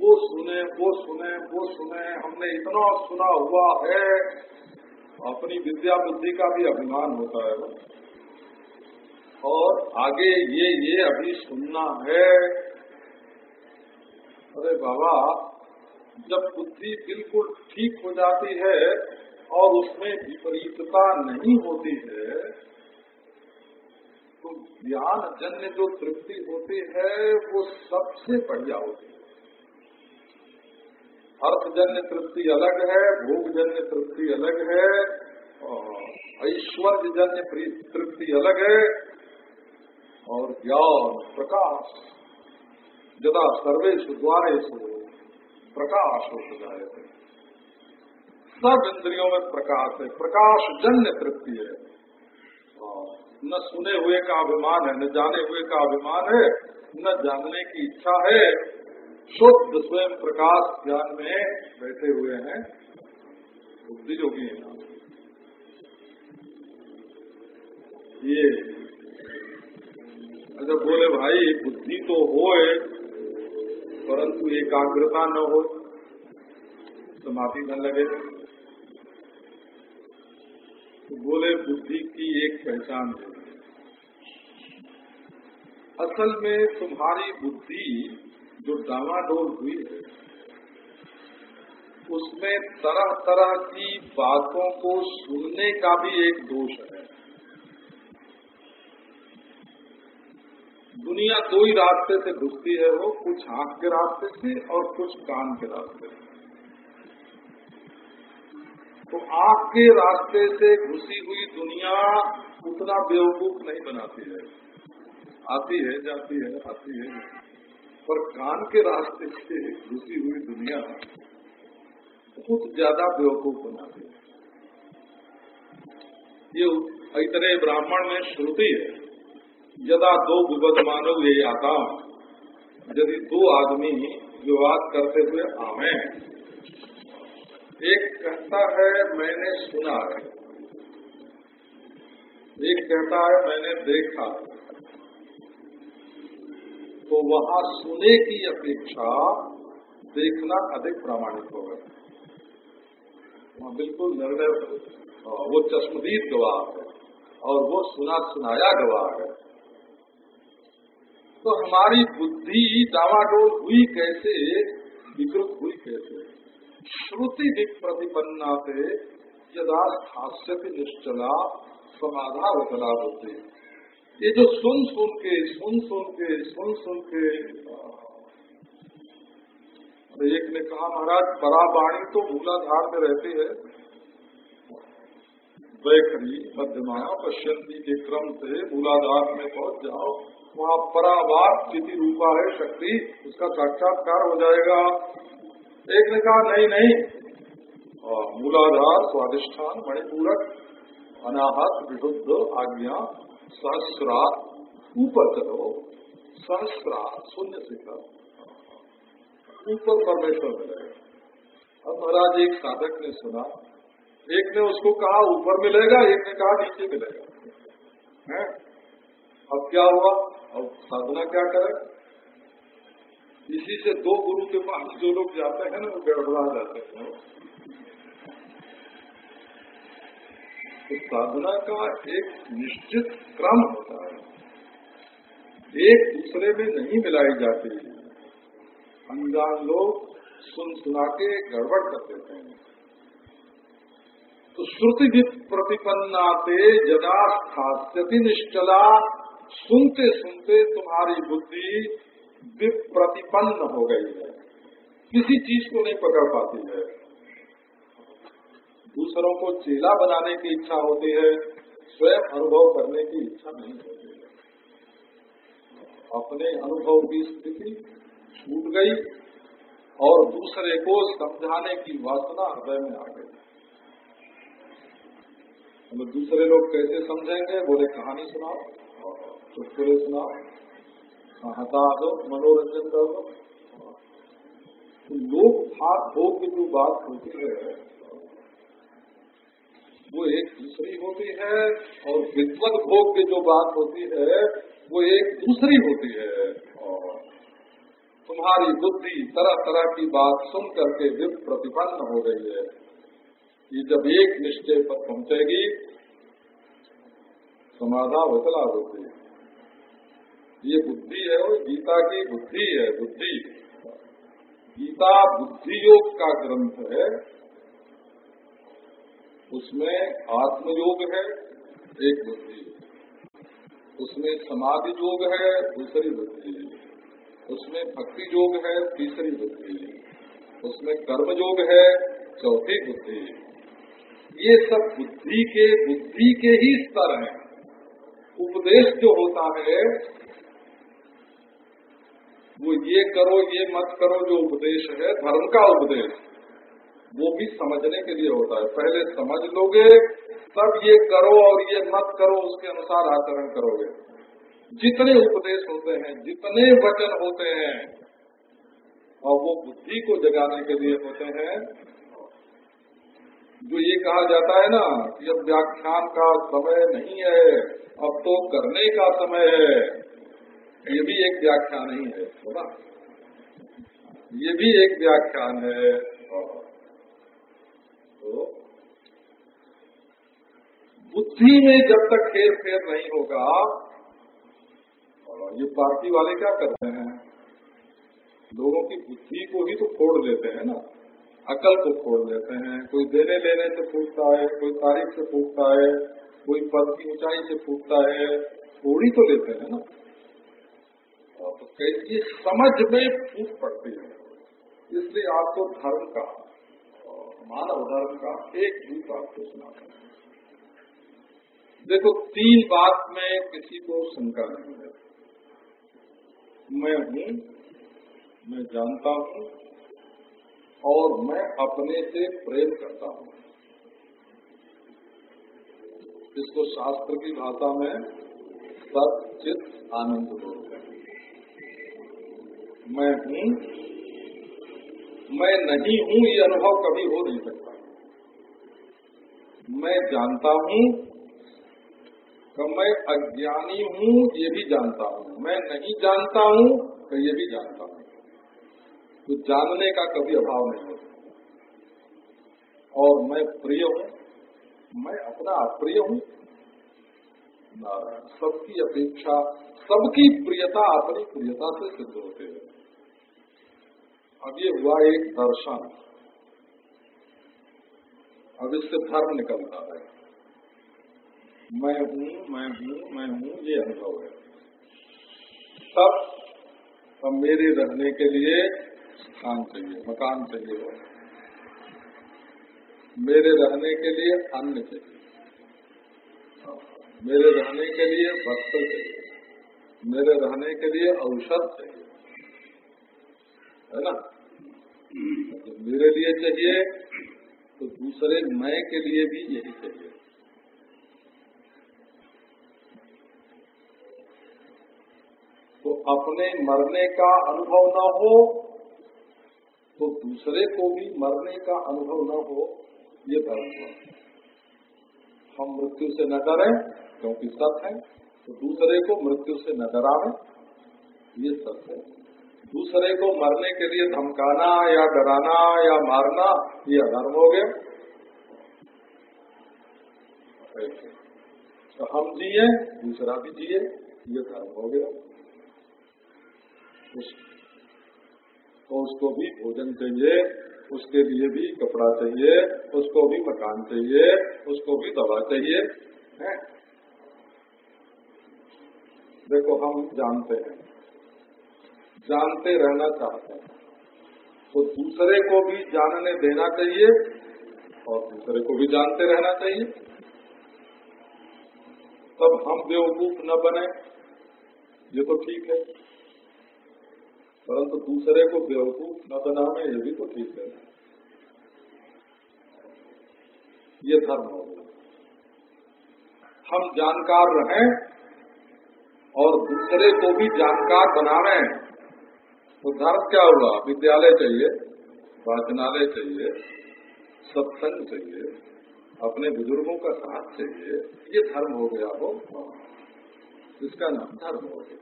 वो सुने वो सुने वो सुने, हमने इतना सुना हुआ है। अपनी विद्या बुद्धि का भी अभिमान होता है और आगे ये ये अभी सुनना है। अरे बाबा, जब बुद्धि बिल्कुल ठीक हो जाती है और उसमें विपरीतता नहीं होती है तो ज्ञान जन्य जो तृप्ति होती है, वो सबसे बढ़िया होती है। अर्थजन्य तृप्ति अलग है भोगजन्य तृप्ति अलग है ऐश्वर्य जन्य तृप्ति अलग है, और ज्ञान प्रकाश। जदा सर्वेश द्वारेशु प्रकाश हो। जाए सब इंद्रियों में प्रकाश है, प्रकाश जन्य तृप्ति है। न सुने हुए का अभिमान है, न जाने हुए का अभिमान है, न जानने की इच्छा है शुद्ध स्वयं प्रकाश ज्ञान में बैठे हुए हैं बुद्धि जोगी है। ये अच्छा बोले, भाई, बुद्धि तो होए, परंतु एकाग्रता न हो। समाधि न लगे। तो बोले, बुद्धि की एक पहचान है। असल में तुम्हारी बुद्धि जो डामाडोल हुई है, उसमें तरह तरह की बातों को सुनने का भी एक दोष है। दुनिया दो ही रास्ते से घुसती है वो, कुछ आँख के रास्ते से और कुछ कान के रास्ते से। तो आँख के रास्ते से घुसी हुई दुनिया उतना बेवकूफ़ नहीं बनाती है। आती है, जाती है, आती है। पर कान के रास्ते से घुसी हुई दुनिया बहुत ज़्यादा बेवकूफ़ बनाती है ये इतने ब्राह्मण में श्रुति है, यदा दो विवद मानव ये आता यदि दो आदमी विवाद करते हुए आवे, एक कहता है, मैंने सुना है। एक कहता है, मैंने देखा तो वहाँ सुने की अपेक्षा देखना अधिक प्रामाणिक होगा। वहाँ बिल्कुल निर्णय वो चश्मदीद गवाह है और वो सुना सुनाया गवाह है। तो हमारी बुद्धि डावाडोल हुई कैसे, विकृत हुई कैसे? श्रुति प्रतिपन्ना से यदा हास्य निश्चला समाधा बदला होते। ये जो सुन सुन के, सुन सुन के, सुन सुन के एक ने कहा, महाराज बाणी तो मूलाधार में रहती है। वैखरी मध्यमाया पश्यंती के क्रम से मूलाधार में पहुँच जाओ। वहाँ परावार स्थिति रूपा है, शक्ति, उसका साक्षात्कार हो जाएगा। एक ने कहा, नहीं नहीं। मूलाधार, स्वादिष्ठान, मणिपूरक, अनाहत, विशुद्ध आज्ञा सहस्रा ऊपर करो सहस्रा शून्य से करो ऊपर परमेश्वर मिलेगा अब महाराज एक साधक ने सुना, एक ने उसको कहा, ऊपर मिलेगा, एक ने कहा, नीचे मिलेगा। है? अब क्या हुआ? अब साधना क्या करे? इसी से दो गुरु के पास जो लोग जाते हैं ना, वो गड़बड़ा जाते हैं। तो साधना का एक निश्चित क्रम होता है। एक दूसरे में नहीं मिलाई जाती। है अनजान लोग सुन सुना के गड़बड़ कर देते हैं। तो श्रुति प्रतिपन्नाते जदा स्थास्यति निश्चला, सुनते सुनते तुम्हारी बुद्धि विप्रतिपन्न हो गई है। किसी चीज़ को नहीं पकड़ पाती है। दूसरों को चेला बनाने की इच्छा होती है, स्वयं अनुभव करने की इच्छा नहीं होती है। अपने अनुभव की स्थिति छूट गई और दूसरे को समझाने की वासना हृदय में आ गई। दूसरे लोग कैसे समझेंगे? बोले, कहानी सुनाओ, चुटकुले सुनाओ हता दो, मनोरंजन कर दो। लोक भाग भोग की जो बात होती है वो एक दूसरी होती है और विद्वत भोग की जो बात होती है, वो एक दूसरी होती है। और तुम्हारी बुद्धि तरह तरह की बात सुन करके प्रतिपन्न हो गई है। ये जब एक निश्चय पर पहुंचेगी, समाधा बदला होती है। ये बुद्धि है और गीता की बुद्धि है, बुद्धि। गीता बुद्धि योग का ग्रंथ है। उसमें आत्मयोग है, एक बुद्धि। उसमें समाधि योग है, दूसरी बुद्धि। उसमें भक्ति योग है, तीसरी बुद्धि। उसमें कर्म योग है, चौथी बुद्धि। ये सब बुद्धि के बुद्धि के ही स्तर हैं। उपदेश जो होता है, वो ये करो, ये मत करो जो उपदेश है, धर्म का उपदेश। वो भी समझने के लिए होता है। पहले समझ लोगे, तब ये करो और ये मत करो, उसके अनुसार आचरण करोगे। जितने उपदेश होते हैं, जितने वचन होते हैं, और वो बुद्धि को जगाने के लिए होते हैं, जो ये कहा जाता है ना कि अब व्याख्यान का समय नहीं है, अब तो करने का समय है, ये भी एक व्याख्यान ही है सुना ये भी एक व्याख्यान है। तो बुद्धि में जब तक खेर फेर नहीं होगा ये पार्टी वाले क्या करते हैं? लोगों की बुद्धि को ही तो फोड़ देते हैं ना। अकल को फोड़ देते हैं। कोई देने लेने से फूटता है, कोई तारीख से फूटता है, कोई पद की ऊंचाई से फूटता है, थोड़ी तो लेते हैं ना। तो कैसी समझ में फूट पड़ती है। इसलिए आपको धर्म का मानव धर्म का एक दूत आपको सुना देखो, तीन बात में किसी को शंका नहीं है मैं हूँ, मैं जानता हूँ, और मैं अपने से प्रेम करता हूँ। इसको शास्त्र की भाषा में सचित आनंद बोलते हैं। मैं हूँ मैं नहीं हूँ, ये अनुभव कभी हो नहीं सकता। मैं जानता हूँ तो मैं अज्ञानी हूँ, ये भी जानता हूँ। मैं नहीं जानता हूँ तो ये भी जानता हूँ। तो जानने का कभी अभाव नहीं होता। और मैं प्रिय हूँ, मैं अपना अप्रिय हूँ। सबकी अपेक्षा, सबकी प्रियता अपनी प्रियता से सिद्ध होते हैं। अब ये हुआ एक दर्शन। अब इससे धर्म निकलता है। मैं हूँ मैं हूँ मैं हूँ, ये अनुभव है। तब तब मेरे रहने के लिए स्थान चाहिए, मकान चाहिए हो। मेरे रहने के लिए अन्न चाहिए। मेरे रहने के लिए वस्त्र चाहिए। मेरे रहने के लिए औषध चाहिए। है ना? तो मेरे लिए चाहिए तो दूसरे मैं के लिए भी यही चाहिए। तो अपने मरने का अनुभव न हो तो दूसरे को भी मरने का अनुभव न हो, ये धर्म हम मृत्यु से न डरें, क्योंकि सत है तो दूसरे को मृत्यु से न डरावे, ये सत है। दूसरे को मरने के लिए धमकाना या डराना या मारना ये अधर्म हो गया। तो हम जिए दूसरा भी जिए ये धर्म हो गया। उस, तो उसको भी भोजन चाहिए उसके लिए भी कपड़ा चाहिए उसको भी मकान चाहिए उसको भी दवा चाहिए है? देखो हम जानते हैं। जानते रहना चाहते हैं। तो दूसरे को भी जानने देना चाहिए और दूसरे को भी जानते रहना चाहिए। तब हम बेवकूफ़ न बने। ये तो ठीक है। परंतु दूसरे को बेवकूफ़ न बनाने ये भी तो ठीक है। ये धर्म हो हम जानकार रहें और दूसरे को भी जानकार बनावे तो धर्म क्या हुआ? विद्यालय चाहिए, वाचनालय चाहिए, सत्संग चाहिए, अपने बुज़ुर्गों का साथ चाहिए। ये धर्म हो गया हो इसका नाम धर्म हो गया।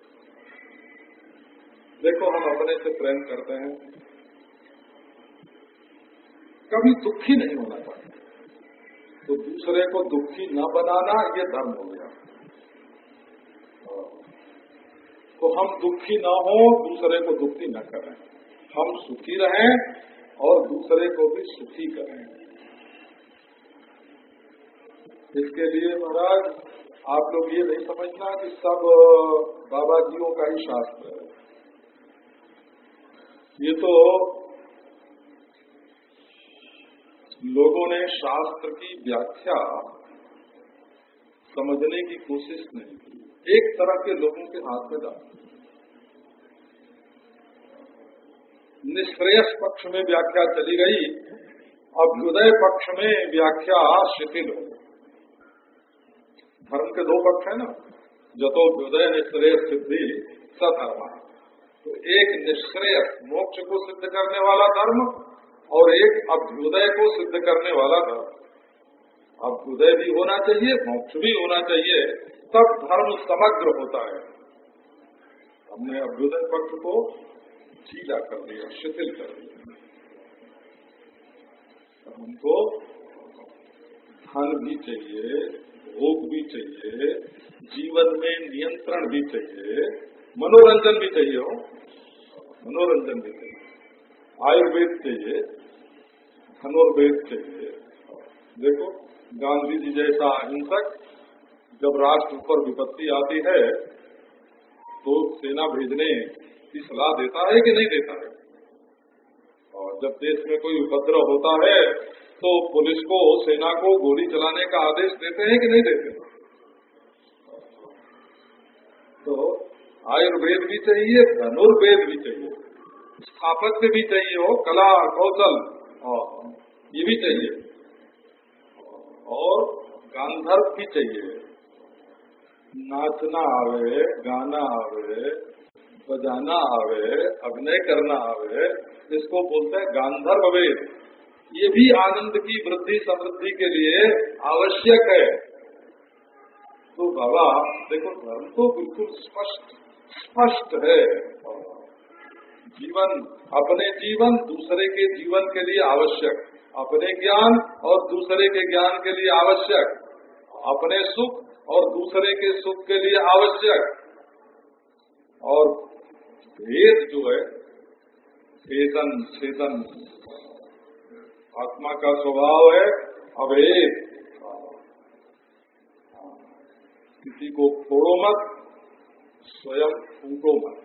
देखो, हम अपने से प्रेम करते हैं। कभी दुखी नहीं होना चाहिए। तो दूसरे को दुखी न बनाना, ये धर्म हो गया। तो हम दुखी न हो, दूसरे को दुखी न करें। हम सुखी रहें और दूसरे को भी सुखी करें। इसके लिए महाराज, आप लोग ये नहीं समझना कि सब बाबा जियों का ही शास्त्र है। ये तो लोगों ने शास्त्र की व्याख्या समझने की कोशिश नहीं की। एक तरह के लोगों के हाथ में डाल निष्क्रेयस पक्ष में व्याख्या चली गई अभ्युदय पक्ष में व्याख्या शिथिल हो धर्म के दो पक्ष है ना जतोभ्युदय निष्क्रेय सिद्धि सधर्म। तो एक निष्क्रेय मोक्ष को सिद्ध करने वाला धर्म और एक अभ्युदय को सिद्ध करने वाला धर्म। अभ्युदय भी होना चाहिए, मोक्ष भी होना चाहिए तब धर्म समग्र होता है। हमने अभ्युदय पक्ष को ढीला कर दिया, शिथिल कर दिया। हमको धन भी चाहिए, भोग भी चाहिए, जीवन में नियंत्रण भी चाहिए, मनोरंजन भी चाहिए, हो। मनोरंजन भी चाहिए। आयुर्वेद चाहिए, धनुर्वेद चाहिए। देखो, गांधी जी जैसा अहिंसक जब राष्ट्र पर विपत्ति आती है तो सेना भेजने की सलाह देता है कि नहीं देता है? और जब देश में कोई उपद्रव होता है तो पुलिस को, सेना को गोली चलाने का आदेश देते हैं कि नहीं देते तो आयुर्वेद भी चाहिए, धनुर्वेद भी चाहिए, स्थापत्य भी चाहिए हो, कला, कौशल ये भी चाहिए। और गांधर्व भी चाहिए। नाचना आवे, गाना आवे, बजाना आवे, अभिनय करना आवे, इसको बोलते हैं गांधर्व वेद। ये भी आनंद की वृद्धि, समृद्धि के लिए आवश्यक है। तो बाबा, देखो, धर्म तो बिल्कुल स्पष्ट स्पष्ट है। जीवन, अपने जीवन दूसरे के जीवन के लिए आवश्यक। अपने ज्ञान और दूसरे के ज्ञान के लिए आवश्यक। अपने सुख और दूसरे के सुख के लिए आवश्यक। और भेद जो है, चेतन चेतन। आत्मा का स्वभाव है अभेद किसी को फोड़ो मत, स्वयं फूटो मत।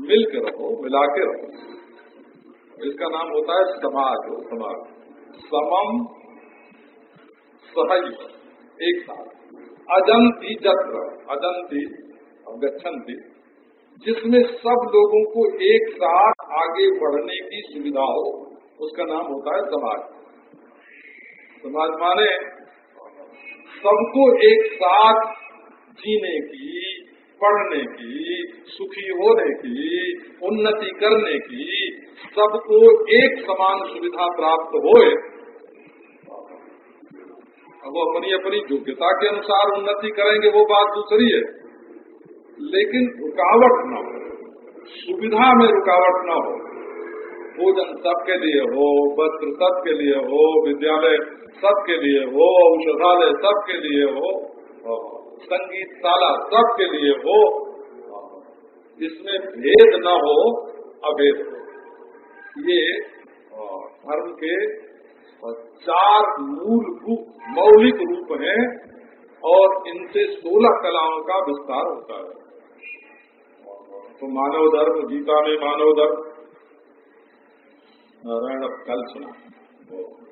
मिल के रहो मिला के रहो। इसका नाम होता है समाज समाज। समम सहज एक साथ। अजंती जत्र अजंती गच्छन्ति जिसमें सब लोगों को एक साथ आगे बढ़ने की सुविधा हो, उसका नाम होता है समाज। समाज माने सबको एक साथ जीने की, पढ़ने की, सुखी होने की, उन्नति करने की, सबको एक समान सुविधा प्राप्त होए वो अपनी अपनी योग्यता के अनुसार उन्नति करेंगे, वो बात दूसरी है। लेकिन रुकावट न हो, सुविधा में रुकावट न हो, भोजन सबके लिए हो, वस्त्र सबके लिए हो, विद्यालय सबके लिए हो, औषधालय सबके लिए हो संगीत शाला सबके लिए हो इसमें भेद न हो, अभेद हो। ये धर्म के चार मूल रूप, मौलिक रूप हैं और इनसे सोलह कलाओं का विस्तार होता है। तो मानव धर्म, गीता में मानव धर्म। नारायण अब कल सुना।